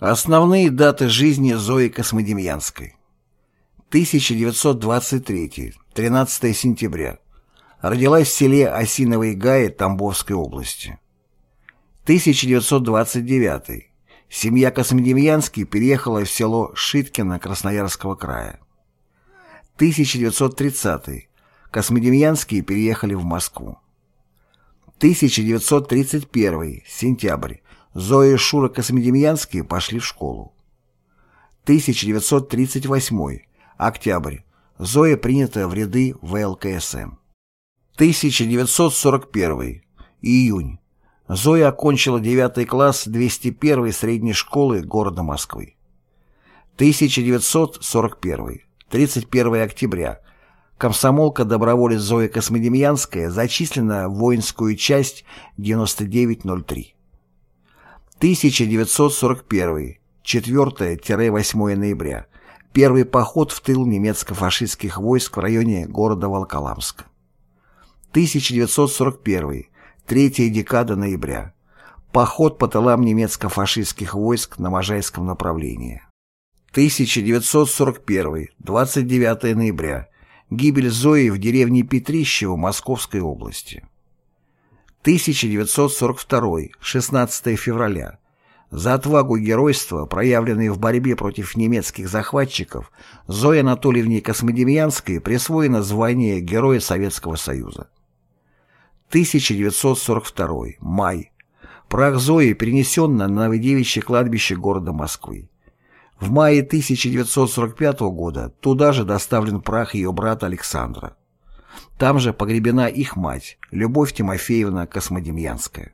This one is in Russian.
Основные даты жизни Зои Космодемьянской. 1923, 13 сентября. Родилась в селе Осиновой Гаи Тамбовской области. 1929. Семья Космодемьянский переехала в село Шиткино Красноярского края. 1930. Космодемьянские переехали в Москву. 1931. Сентябрь. Зоя Шура Космодемьянские пошли в школу. 1938. Октябрь. Зоя принята в ряды ВЛКСМ. 1941. Июнь. Зоя окончила 9 класс 201 средней школы города Москвы. 1941. 31 октября. Комсомолка-доброволец Зоя Космодемьянская зачислена в воинскую часть 9903. 1941. 4-8 ноября. Первый поход в тыл немецко-фашистских войск в районе города Волоколамск. 1941. Третья декада ноября. Поход по тылам немецко-фашистских войск на Можайском направлении. 1941. 29 ноября. Гибель Зои в деревне Петрищево Московской области. 1942. 16 февраля. За отвагу и геройство, проявленные в борьбе против немецких захватчиков, Зое Анатольевне Космодемьянской присвоено звание Героя Советского Союза. 1942. Май. Прах Зои перенесен на Новодевичье кладбище города Москвы. В мае 1945 года туда же доставлен прах ее брата Александра. Там же погребена их мать, Любовь Тимофеевна Космодемьянская.